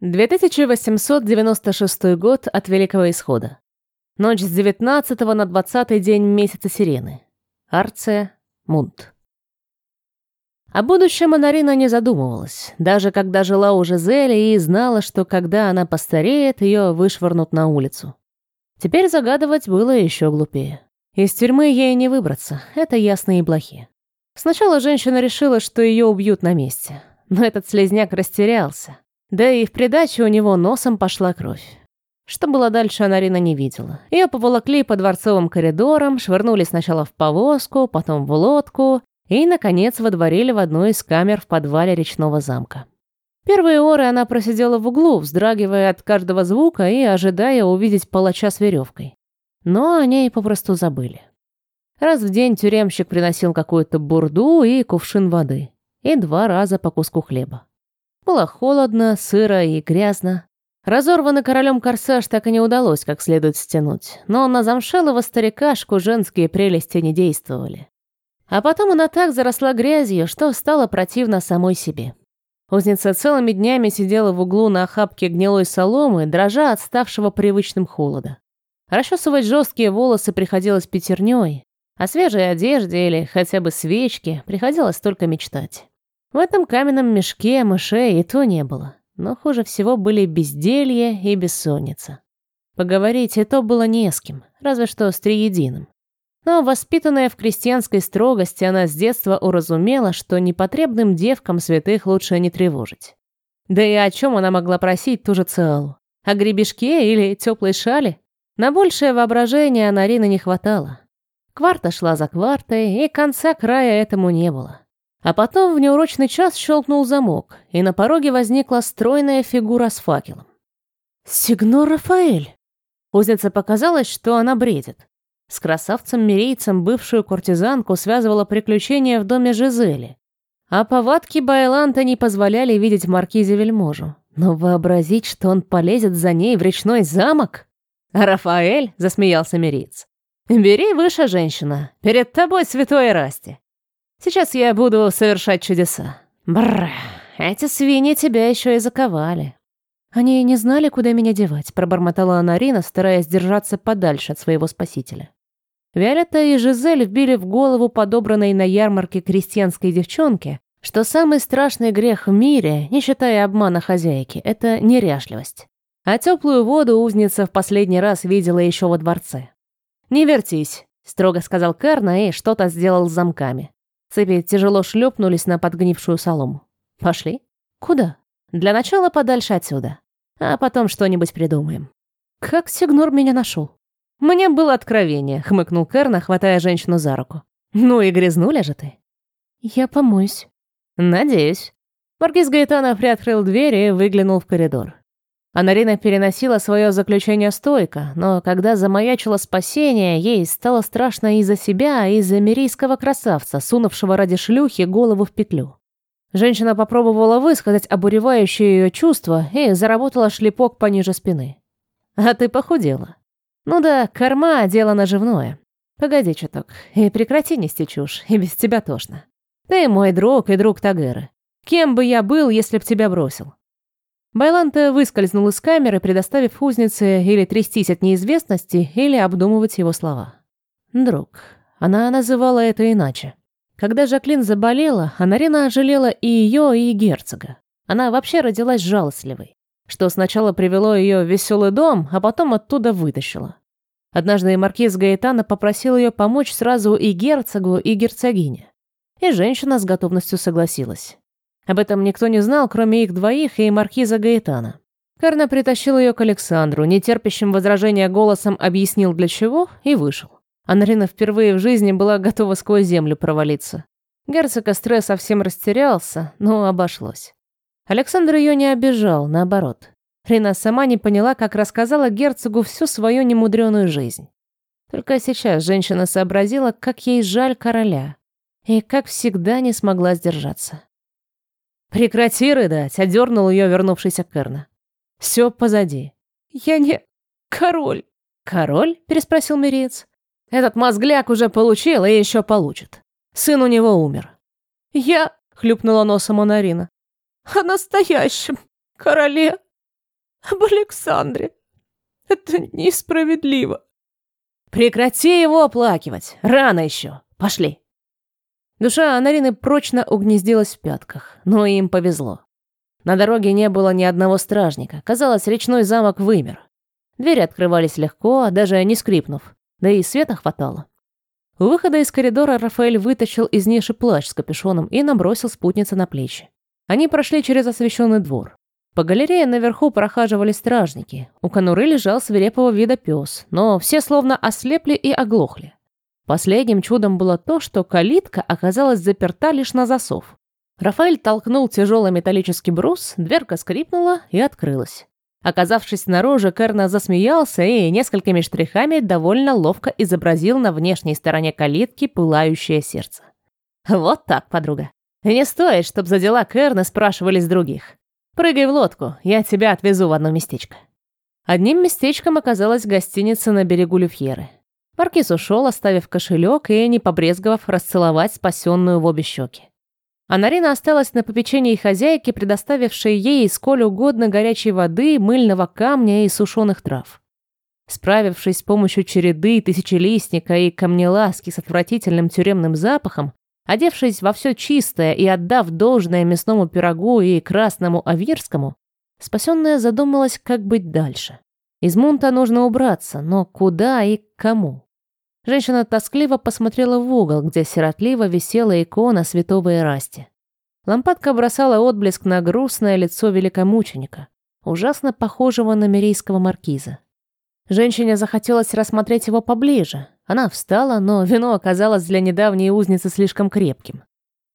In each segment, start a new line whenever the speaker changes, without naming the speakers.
2896 год от Великого Исхода. Ночь с 19 на 20 день месяца Сирены. Арция, Мунт. О будущем Анарина не задумывалась, даже когда жила у Жизели и знала, что когда она постареет, ее вышвырнут на улицу. Теперь загадывать было еще глупее. Из тюрьмы ей не выбраться, это ясно и блохи. Сначала женщина решила, что ее убьют на месте, но этот слезняк растерялся. Да и в придачу у него носом пошла кровь. Что было дальше, Анарина не видела. Ее поволокли по дворцовым коридорам, швырнули сначала в повозку, потом в лодку и, наконец, водворили в одну из камер в подвале речного замка. Первые оры она просидела в углу, вздрагивая от каждого звука и ожидая увидеть палача с веревкой. Но о ней попросту забыли. Раз в день тюремщик приносил какую-то бурду и кувшин воды. И два раза по куску хлеба. Было холодно, сыро и грязно. Разорванный королем корсаж так и не удалось как следует стянуть, но на замшелого старикашку женские прелести не действовали. А потом она так заросла грязью, что стало противно самой себе. Узница целыми днями сидела в углу на охапке гнилой соломы, дрожа от ставшего привычным холода. Расчесывать жесткие волосы приходилось пятерней, о свежей одежде или хотя бы свечке приходилось только мечтать. В этом каменном мешке мышей и то не было. Но хуже всего были безделье и бессонница. Поговорить и то было не с кем, разве что с триединым. Но, воспитанная в крестьянской строгости, она с детства уразумела, что непотребным девкам святых лучше не тревожить. Да и о чем она могла просить ту же Циалу? О гребешке или теплой шали? На большее воображение Анарины не хватало. Кварта шла за квартой, и конца края этому не было. А потом в неурочный час щелкнул замок, и на пороге возникла стройная фигура с факелом. «Сигнор Рафаэль!» Узнице показалось, что она бредит. С красавцем-мирейцем бывшую куртизанку связывало приключение в доме Жизели. А повадки Байланта не позволяли видеть маркизе Вельможу. Но вообразить, что он полезет за ней в речной замок? «Рафаэль!» — засмеялся мирейц. «Бери выше, женщина. Перед тобой святой Расти. Сейчас я буду совершать чудеса. Бррр, эти свиньи тебя еще и заковали. Они не знали, куда меня девать, пробормотала Анарина, стараясь держаться подальше от своего спасителя. Виолетта и Жизель вбили в голову подобранной на ярмарке крестьянской девчонке, что самый страшный грех в мире, не считая обмана хозяйки, это неряшливость. А теплую воду узница в последний раз видела еще во дворце. «Не вертись», — строго сказал Карна и что-то сделал с замками. Цепи тяжело шлепнулись на подгнившую солому. «Пошли?» «Куда?» «Для начала подальше отсюда. А потом что-нибудь придумаем». «Как Сигнор меня нашел?» «Мне было откровение», — хмыкнул Керна, хватая женщину за руку. «Ну и грязнуля же ты». «Я помоюсь». «Надеюсь». Маркиз Гаэтана приоткрыл дверь и выглянул в коридор. Анарина переносила свое заключение стойко, но когда замаячило спасение, ей стало страшно и за себя, и за мирийского красавца, сунувшего ради шлюхи голову в петлю. Женщина попробовала высказать обуревающее ее чувство и заработала шлепок пониже спины. «А ты похудела». «Ну да, корма — дело наживное. Погоди чуток, и прекрати нести чушь, и без тебя тошно. Ты мой друг и друг Тагеры. Кем бы я был, если б тебя бросил? Байланта выскользнул из камеры, предоставив узнице или трястись от неизвестности, или обдумывать его слова. «Друг». Она называла это иначе. Когда Жаклин заболела, Анарина жалела и ее, и герцога. Она вообще родилась жалостливой, что сначала привело ее в веселый дом, а потом оттуда вытащило. Однажды маркиз Гаэтана попросил ее помочь сразу и герцогу, и герцогине. И женщина с готовностью согласилась. Об этом никто не знал, кроме их двоих и маркиза Гаэтана. Карна притащил ее к Александру, нетерпящим возражения голосом объяснил для чего и вышел. Анарина впервые в жизни была готова сквозь землю провалиться. Герцог Астре совсем растерялся, но обошлось. Александр ее не обижал, наоборот. Рина сама не поняла, как рассказала герцогу всю свою немудреную жизнь. Только сейчас женщина сообразила, как ей жаль короля, и, как всегда, не смогла сдержаться. «Прекрати рыдать!» — одернул ее вернувшийся Керна. «Все позади». «Я не... король». «Король?» — переспросил Мириец. «Этот мозгляк уже получил и еще получит. Сын у него умер». «Я...» — хлюпнула носом Монарина. «О настоящем короле». об Александре. Это несправедливо. Прекрати его оплакивать. Рано еще. Пошли. Душа Анарины прочно угнездилась в пятках, но им повезло. На дороге не было ни одного стражника. Казалось, речной замок вымер. Двери открывались легко, даже не скрипнув. Да и света хватало. У выхода из коридора Рафаэль вытащил из ниши плащ с капюшоном и набросил спутнице на плечи. Они прошли через освещенный двор. По галерее наверху прохаживали стражники. У конуры лежал свирепого вида пес, но все словно ослепли и оглохли. Последним чудом было то, что калитка оказалась заперта лишь на засов. Рафаэль толкнул тяжелый металлический брус, дверка скрипнула и открылась. Оказавшись снаружи, Керна засмеялся и несколькими штрихами довольно ловко изобразил на внешней стороне калитки пылающее сердце. «Вот так, подруга. Не стоит, чтобы за дела Керна спрашивали с других. Прыгай в лодку, я тебя отвезу в одно местечко». Одним местечком оказалась гостиница на берегу Люфьеры. Маркиз ушел, оставив кошелек и, не побрезговав, расцеловать спасенную в обе щеки. А Нарина осталась на попечении хозяйки, предоставившей ей сколь угодно горячей воды, мыльного камня и сушеных трав. Справившись с помощью череды, тысячелистника и камнеласки с отвратительным тюремным запахом, Одевшись во все чистое и отдав должное мясному пирогу и красному авирскому, спасенная задумалась, как быть дальше. Из Мунта нужно убраться, но куда и к кому? Женщина тоскливо посмотрела в угол, где сиротливо висела икона святого Ирасти. Лампадка бросала отблеск на грустное лицо великомученика, ужасно похожего на мирийского маркиза. Женщине захотелось рассмотреть его поближе, она встала, но вино оказалось для недавней узницы слишком крепким.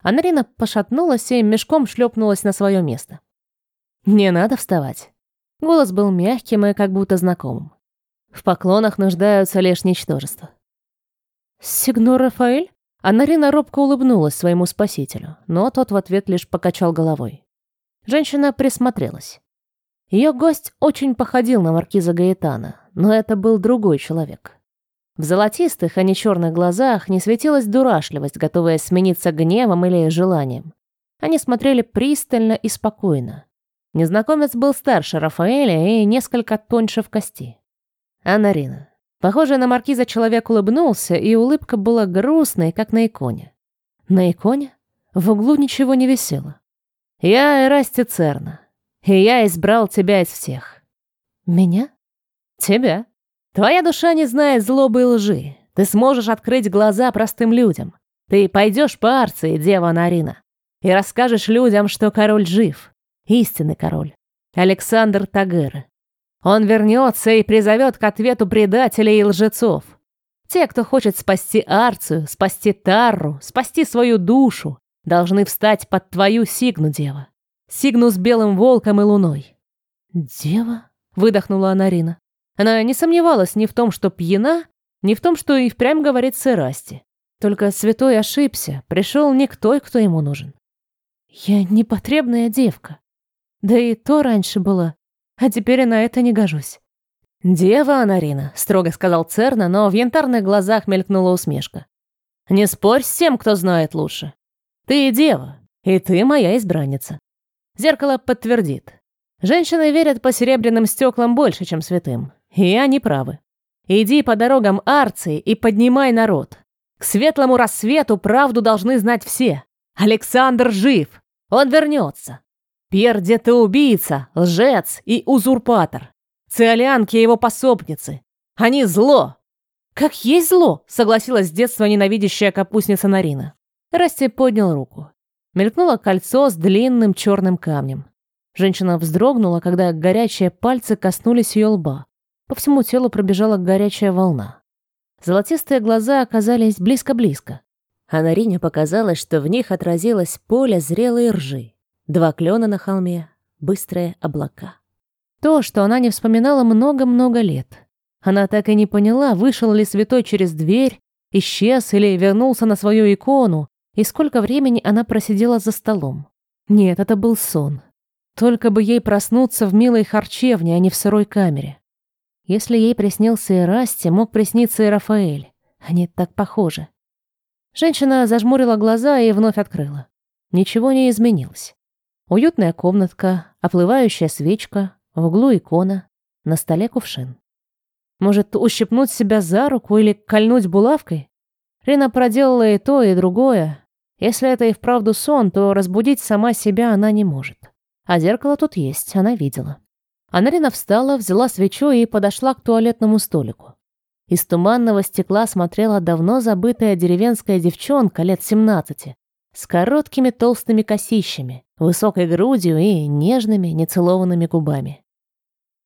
Анарина пошатнулась и мешком шлепнулась на свое место. «Не надо вставать». Голос был мягким и как будто знакомым. В поклонах нуждаются лишь ничтожества. «Сигнор Рафаэль?» Анарина робко улыбнулась своему спасителю, но тот в ответ лишь покачал головой. Женщина присмотрелась. Ее гость очень походил на маркиза Гаэтана, но это был другой человек. В золотистых, а не черных глазах не светилась дурашливость, готовая смениться гневом или желанием. Они смотрели пристально и спокойно. Незнакомец был старше Рафаэля и несколько тоньше в кости. Анарина. Похожий на маркиза человек улыбнулся, и улыбка была грустной, как на иконе. На иконе? В углу ничего не висело. «Я Эрасти Церна, и я избрал тебя из всех». «Меня?» «Тебя». Твоя душа не знает злобы и лжи. Ты сможешь открыть глаза простым людям. Ты пойдешь по Арции, дева Нарина, и расскажешь людям, что король жив. Истинный король. Александр Тагыр. Он вернется и призовет к ответу предателей и лжецов. Те, кто хочет спасти Арцию, спасти Тарру, спасти свою душу, должны встать под твою сигну, дева. Сигну с белым волком и луной. «Дева?» — выдохнула Анарина. Она не сомневалась ни в том, что пьяна, ни в том, что и впрямь говорит сырасти. Только святой ошибся, пришел не к той, кто ему нужен. Я непотребная девка. Да и то раньше была, а теперь я на это не гожусь. «Дева Анарина», — строго сказал Церна, но в янтарных глазах мелькнула усмешка. «Не спорь с тем, кто знает лучше. Ты дева, и ты моя избранница. Зеркало подтвердит. Женщины верят по серебряным стеклам больше, чем святым. И они правы. Иди по дорогам Арции и поднимай народ. К светлому рассвету правду должны знать все. Александр жив. Он вернется. Пьер ты убийца, лжец и узурпатор. Циолянки его пособницы. Они зло. Как есть зло, согласилась с детства ненавидящая капустница Нарина. Расти поднял руку. Мелькнуло кольцо с длинным черным камнем. Женщина вздрогнула, когда горячие пальцы коснулись ее лба. По всему телу пробежала горячая волна. Золотистые глаза оказались близко-близко. А Нарине показалось, что в них отразилось поле зрелой ржи. Два клена на холме, быстрые облака. То, что она не вспоминала много-много лет. Она так и не поняла, вышел ли святой через дверь, исчез или вернулся на свою икону, и сколько времени она просидела за столом. Нет, это был сон. Только бы ей проснуться в милой харчевне, а не в сырой камере. Если ей приснился и Расти, мог присниться и Рафаэль. Они так похожи. Женщина зажмурила глаза и вновь открыла. Ничего не изменилось. Уютная комнатка, оплывающая свечка, В углу икона, на столе кувшин. Может, ущипнуть себя за руку или кольнуть булавкой? Рина проделала и то, и другое. Если это и вправду сон, то разбудить сама себя она не может. А зеркало тут есть, она видела. Анарина встала, взяла свечу и подошла к туалетному столику. Из туманного стекла смотрела давно забытая деревенская девчонка лет 17, с короткими толстыми косищами, высокой грудью и нежными нецелованными губами.